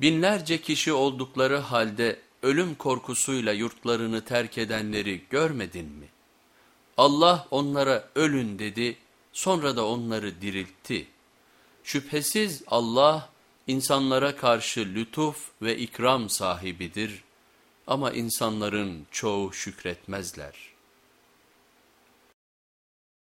Binlerce kişi oldukları halde ölüm korkusuyla yurtlarını terk edenleri görmedin mi? Allah onlara ölün dedi, sonra da onları diriltti. Şüphesiz Allah insanlara karşı lütuf ve ikram sahibidir ama insanların çoğu şükretmezler.